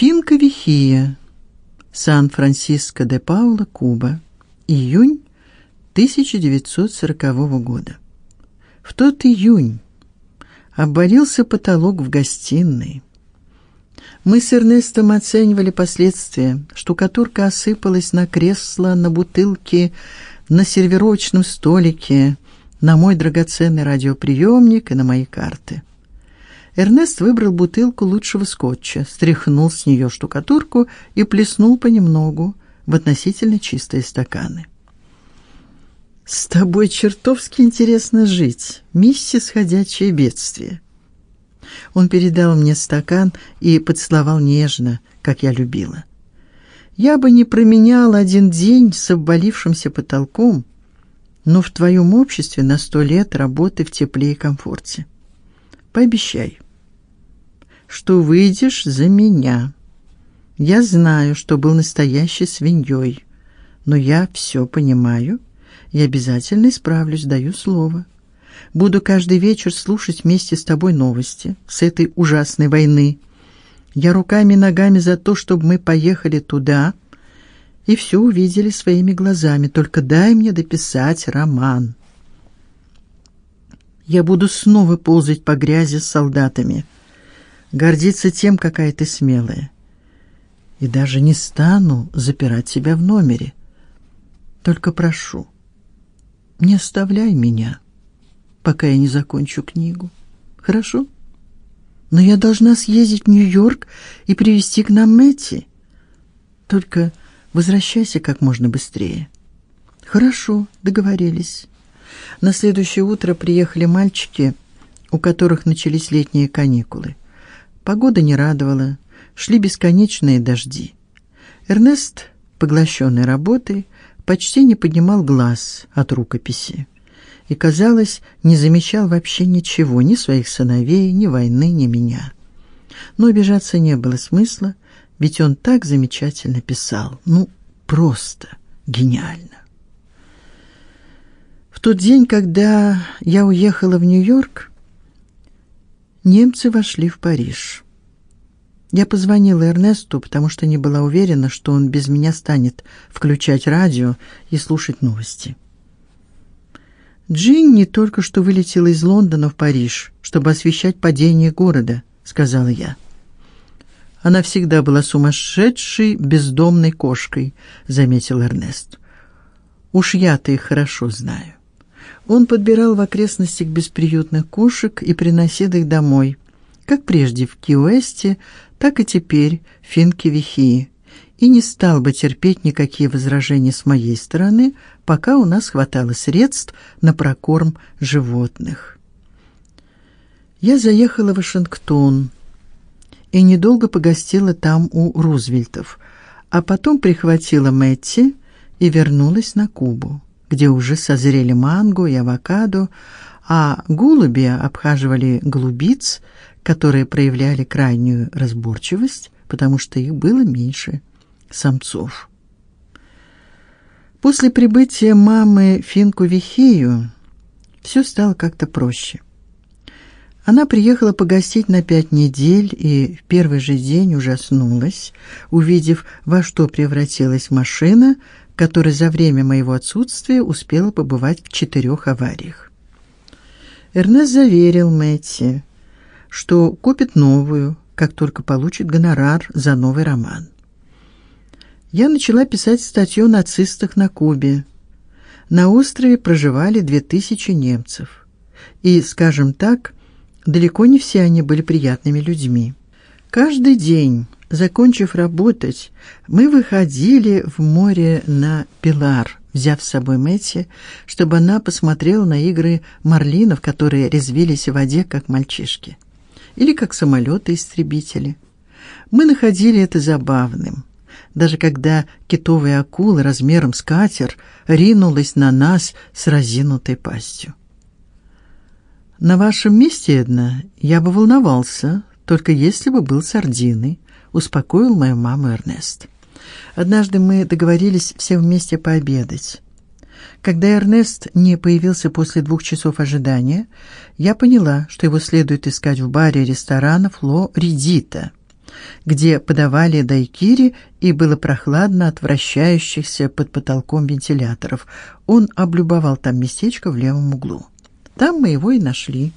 Финка Вихия. Сан-Франциско де Паула, Куба. Июнь 1940 года. В тот июнь обвалился потолок в гостиной. Мы с Эрнестом оценивали последствия. Штукатурка осыпалась на кресло, на бутылки, на сервировочном столике, на мой драгоценный радиоприемник и на мои карты. Эрнест выбрал бутылку лучшего скотча, стряхнул с нее штукатурку и плеснул понемногу в относительно чистые стаканы. С тобой чертовски интересно жить, миссис ходячее бедствие. Он передал мне стакан и поцеловал нежно, как я любила. Я бы не променял один день с обвалившимся потолком, но в твоем обществе на сто лет работы в тепле и комфорте. Пообещай, что выйдешь за меня. Я знаю, что был настоящей свиньей, но я все понимаю и обязательно исправлюсь, даю слово. Буду каждый вечер слушать вместе с тобой новости с этой ужасной войны. Я руками и ногами за то, чтобы мы поехали туда и все увидели своими глазами. Только дай мне дописать роман. Я буду снова ползать по грязи с солдатами, гордиться тем, какая ты смелая. И даже не стану запирать себя в номере. Только прошу, не оставляй меня пока я не закончу книгу. Хорошо? Но я должна съездить в Нью-Йорк и привезти к нам Мэтти. Только возвращайся как можно быстрее. Хорошо, договорились. На следующее утро приехали мальчики, у которых начались летние каникулы. Погода не радовала, шли бесконечные дожди. Эрнест, поглощенный работой, почти не поднимал глаз от рукописи и, казалось, не замечал вообще ничего, ни своих сыновей, ни войны, ни меня. Но обижаться не было смысла, ведь он так замечательно писал. Ну, просто гениально. В тот день, когда я уехала в Нью-Йорк, немцы вошли в Париж. Я позвонила Эрнесту, потому что не была уверена, что он без меня станет включать радио и слушать новости. Джинни только что вылетела из Лондона в Париж, чтобы освещать падение города, сказала я. Она всегда была сумасшедшей бездомной кошкой, заметил Эрнест. Уж я-то их хорошо знаю. Он подбирал в окрестностях бесприютных кошек и приносил их домой, как прежде в Киуэсте, так и теперь в Финкевихии, и не стал бы терпеть никакие возражения с моей стороны, пока у нас хватало средств на прокорм животных. Я заехала в Вашингтон и недолго погостила там у Рузвельтов, а потом прихватила Мэтти и вернулась на Кубу, где уже созрели манго и авокадо, а голуби обхаживали голубиц, которые проявляли крайнюю разборчивость, потому что их было меньше самцов. После прибытия мамы Финку Вихею все стало как-то проще. Она приехала погостить на пять недель и в первый же день ужаснулась, увидев, во что превратилась машина, которая за время моего отсутствия успела побывать в четырех авариях. Эрнест заверил Мэтти, что купит новую, как только получит гонорар за новый роман я начала писать статью о нацистах на Кубе. На острове проживали две тысячи немцев. И, скажем так, далеко не все они были приятными людьми. Каждый день, закончив работать, мы выходили в море на Пилар, взяв с собой Мэтти, чтобы она посмотрела на игры марлинов, которые резвились в воде как мальчишки, или как самолеты-истребители. Мы находили это забавным даже когда китовая акула размером с катер ринулась на нас с разинутой пастью. На вашем месте, Эдна, я бы волновался, только если бы был сардиной, успокоил мою маму Эрнест. Однажды мы договорились все вместе пообедать. Когда Эрнест не появился после двух часов ожидания, я поняла, что его следует искать в баре ресторана Фло Редита. где подавали дайкири и было прохладно от вращающихся под потолком вентиляторов. Он облюбовал там местечко в левом углу. Там мы его и нашли.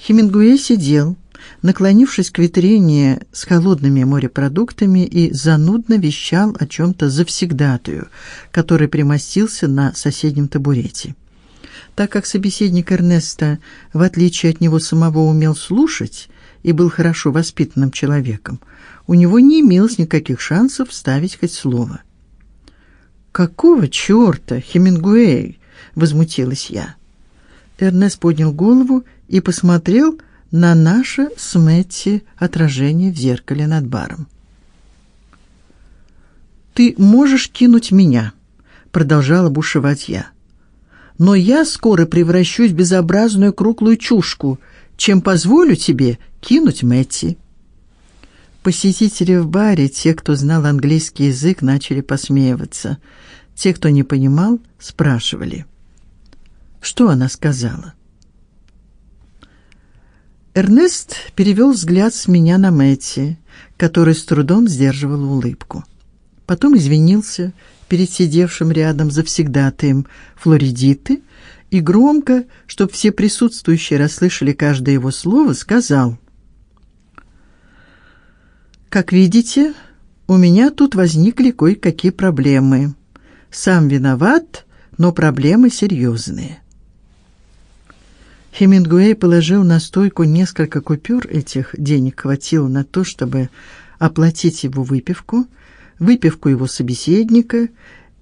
Хемингуэй сидел, наклонившись к витрине с холодными морепродуктами и занудно вещал о чем то завсегдатую, который примостился на соседнем табурете. Так как собеседник Эрнеста, в отличие от него самого, умел слушать и был хорошо воспитанным человеком, у него не имелось никаких шансов вставить хоть слово. Какого чёрта, Хемингуэй, возмутилась я. Эрнест поднял голову и посмотрел на наше с Мэтти отражение в зеркале над баром. Ты можешь кинуть меня, продолжала бушевать я но я скоро превращусь в безобразную круглую чушку, чем позволю тебе кинуть Мэтти. Посетители в баре, те, кто знал английский язык, начали посмеиваться. Те, кто не понимал, спрашивали: "Что она сказала?" Эрнест перевел взгляд с меня на Мэтти, который с трудом сдерживал улыбку. Потом извинился перед сидевшим рядом завсегдатаем Флоридиты и громко, чтобы все присутствующие расслышали каждое его слово, сказал: Как видите, у меня тут возникли кое-какие проблемы. Сам виноват, но проблемы серьезные. Хемингуэй положил на стойку несколько купюр, этих денег хватило на то, чтобы оплатить его выпивку выпивку его собеседника,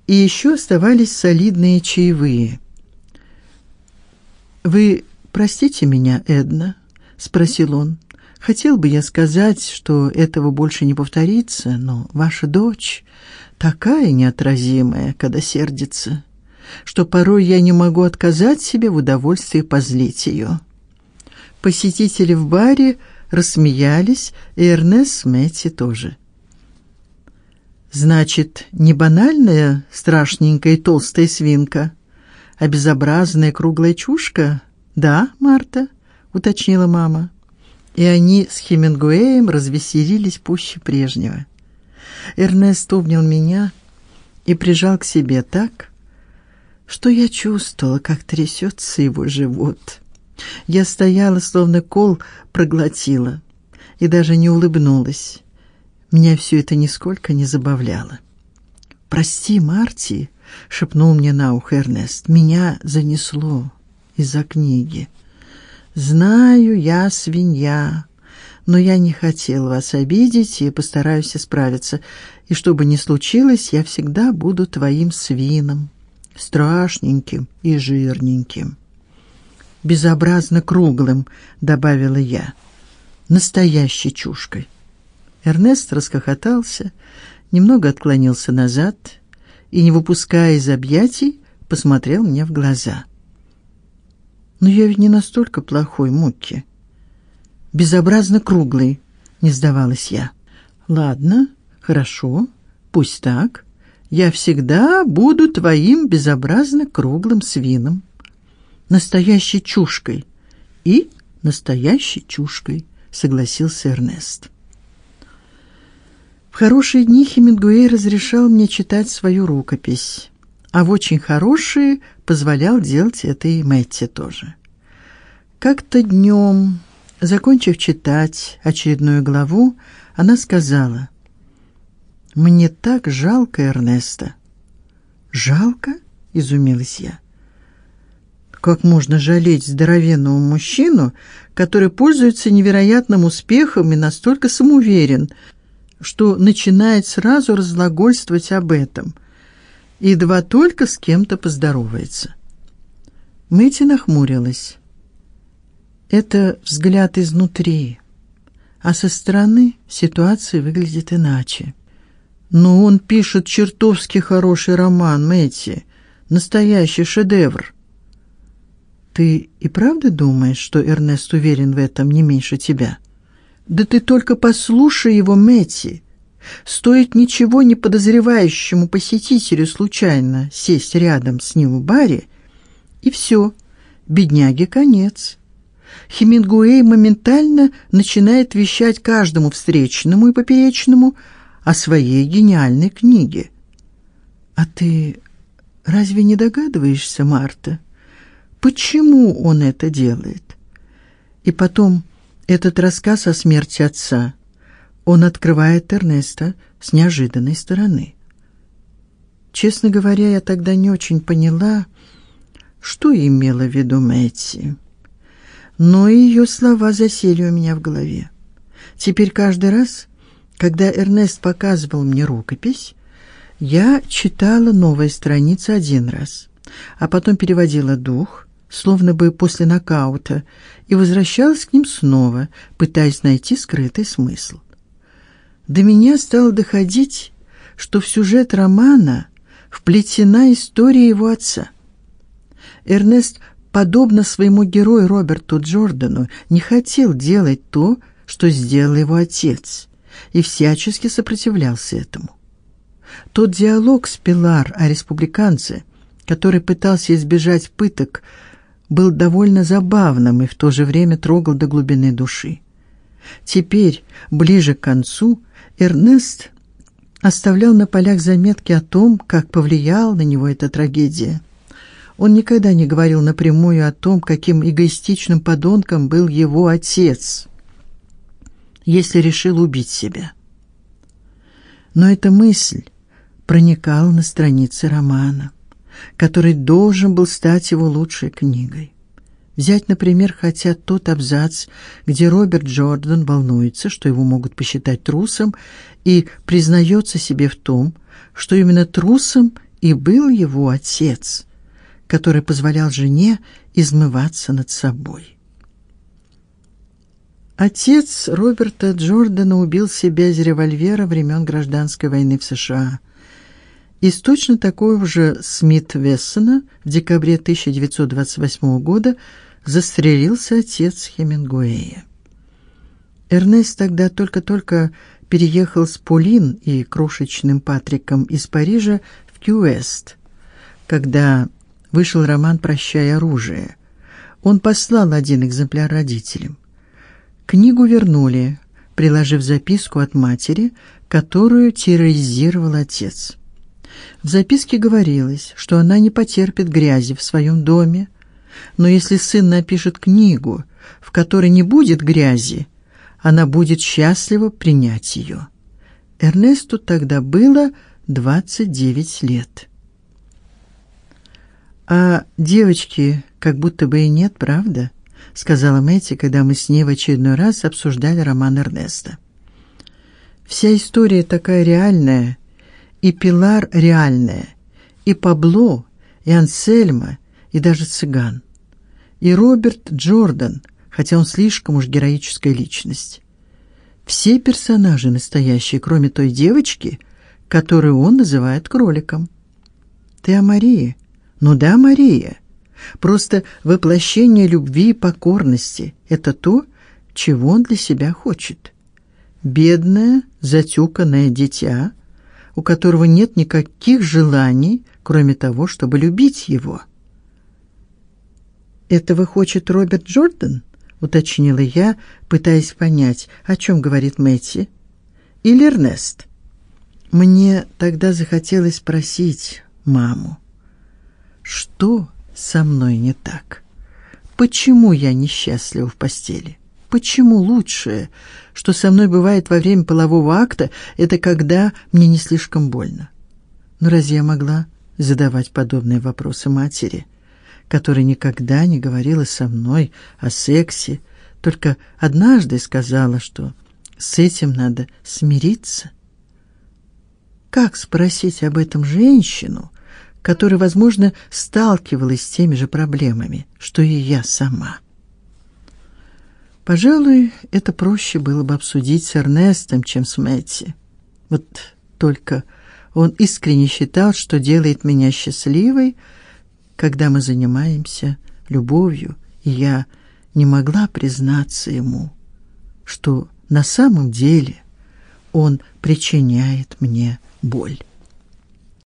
и еще оставались солидные чаевые. Вы простите меня, Эдна, спросил он. Хотел бы я сказать, что этого больше не повторится, но ваша дочь такая неотразимая, когда сердится, что порой я не могу отказать себе в удовольствии позлить ее. Посетители в баре рассмеялись, и Эрнест Метти тоже. Значит, не банальная страшненькая толстая свинка, а безобразная круглая чушка? Да, Марта, уточнила мама. И они с Хемингуэем развеселились пуще прежнего. Эрнест обнял меня и прижал к себе так, что я чувствовала, как трясется его живот. Я стояла, словно кол проглотила, и даже не улыбнулась. Меня все это нисколько не забавляло. "Прости, Марти", шепнул мне на ухо Эрнест. "Меня занесло из-за книги. Знаю, я свинья, но я не хотел вас обидеть и постараюсь исправиться. И что бы ни случилось, я всегда буду твоим свином, страшненьким и жирненьким, безобразно круглым", добавила я. "Настоящей чушкой". Эрнест расхохотался, немного отклонился назад и, не выпуская из объятий, посмотрел мне в глаза. Но я ведь не настолько плохой, Мукки. Безобразно круглый, не сдавалась я. Ладно, хорошо, пусть так. Я всегда буду твоим безобразно круглым свином, настоящей чушкой и настоящей чушкой, согласился Эрнест. В хорошие дни Хемингуэй разрешал мне читать свою рукопись, а в очень хорошие позволял делать это и Мэтти тоже. Как-то днем, закончив читать очередную главу, она сказала: "Мне так жалко Эрнеста". "Жалко?" изумилась я. Как можно жалеть здоровенного мужчину, который пользуется невероятным успехом и настолько самоуверен, что начинает сразу разглагольствовать об этом, едва только с кем-то поздоровается. Мэти нахмурилась. Это взгляд изнутри, а со стороны ситуация выглядит иначе. Но он пишет чертовски хороший роман, Мэти, настоящий шедевр. Ты и правда думаешь, что Эрнест уверен в этом не меньше тебя? Да ты только послушай его, Мэти. Стоит ничего не подозревающему посетителю случайно сесть рядом с ним в баре, и все, бедняге конец. Хемингуэй моментально начинает вещать каждому встречному и поперечному о своей гениальной книге. А ты разве не догадываешься, Марта, почему он это делает? И потом этот рассказ о смерти отца, он открывает Эрнеста с неожиданной стороны. Честно говоря, я тогда не очень поняла, что имела в виду Мэтти. Но ее слова засели у меня в голове. Теперь каждый раз, когда Эрнест показывал мне рукопись, я читала новые страницы один раз, а потом переводила дух, словно бы после нокаута, и возвращалась к ним снова, пытаясь найти скрытый смысл. До меня стало доходить, что в сюжет романа вплетена история его отца. Эрнест, подобно своему герою Роберту Джордану, не хотел делать то, что сделал его отец, и всячески сопротивлялся этому. Тот диалог с Пилар о республиканце, который пытался избежать пыток, был довольно забавным и в то же время трогал до глубины души. Теперь, ближе к концу, Эрнест оставлял на полях заметки о том, как повлияла на него эта трагедия. Он никогда не говорил напрямую о том, каким эгоистичным подонком был его отец, если решил убить себя. Но эта мысль проникала на страницы романа, который должен был стать его лучшей книгой. Взять, например, хотя тот абзац, где Роберт Джордан волнуется, что его могут посчитать трусом, и признается себе в том, что именно трусом и был его отец, который позволял жене измываться над собой. Отец Роберта Джордана убил себя из револьвера времен гражданской войны в США. Из точно такого же Смит Вессона в декабре 1928 года застрелился отец Хемингуэя. Эрнест тогда только-только переехал с Полин и крошечным Патриком из Парижа в Кьюэст. Когда вышел роман Прощай оружие, он послал один экземпляр родителям. Книгу вернули, приложив записку от матери, которую терроризировал отец. В записке говорилось, что она не потерпит грязи в своем доме, но если сын напишет книгу, в которой не будет грязи, она будет счастлива принять ее. Эрнесту тогда было 29 лет. А девочки как будто бы и нет, правда? Сказала Мэти, когда мы с ней в очередной раз обсуждали роман Эрнеста. Вся история такая реальная, и Пилар реальная, и Пабло, и Ансельма, и даже цыган. И Роберт Джордан, хотя он слишком уж героическая личность. Все персонажи настоящие, кроме той девочки, которую он называет кроликом. Ты о Марии? Ну да, Мария. Просто воплощение любви и покорности это то, чего он для себя хочет. Бедное, затюканное дитя, у которого нет никаких желаний, кроме того, чтобы любить его. Этого хочет Роберт Джордан, уточнила я, пытаясь понять, о чем говорит Мэтти. Или Эрнест. Мне тогда захотелось спросить маму, что со мной не так? Почему я несчастлива в постели? Почему лучшее, что со мной бывает во время полового акта, это когда мне не слишком больно? Но разве я могла задавать подобные вопросы матери, которая никогда не говорила со мной о сексе, только однажды сказала, что с этим надо смириться? Как спросить об этом женщину, которая, возможно, сталкивалась с теми же проблемами, что и я сама. Пожалуй, это проще было бы обсудить с Эрнестом, чем с Мэтти. Вот только он искренне считал, что делает меня счастливой, когда мы занимаемся любовью, и я не могла признаться ему, что на самом деле он причиняет мне боль.